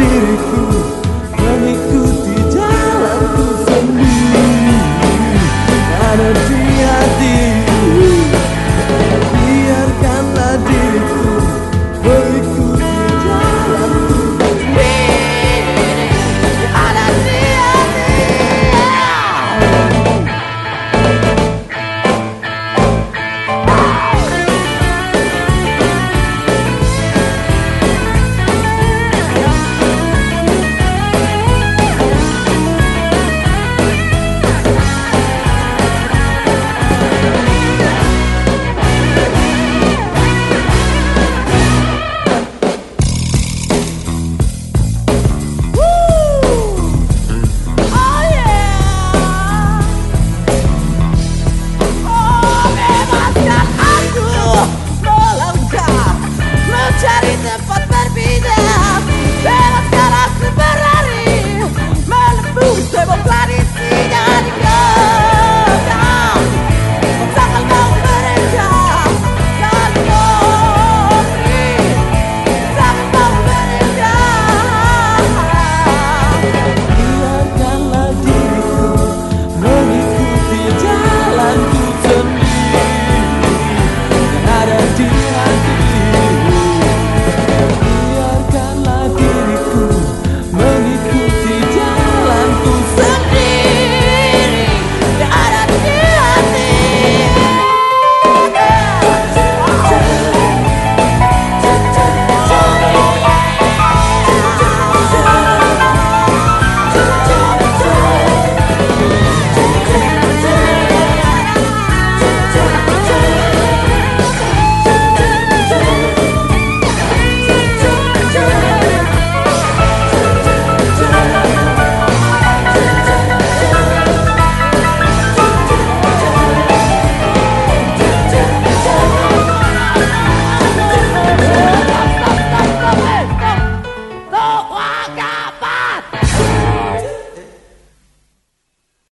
did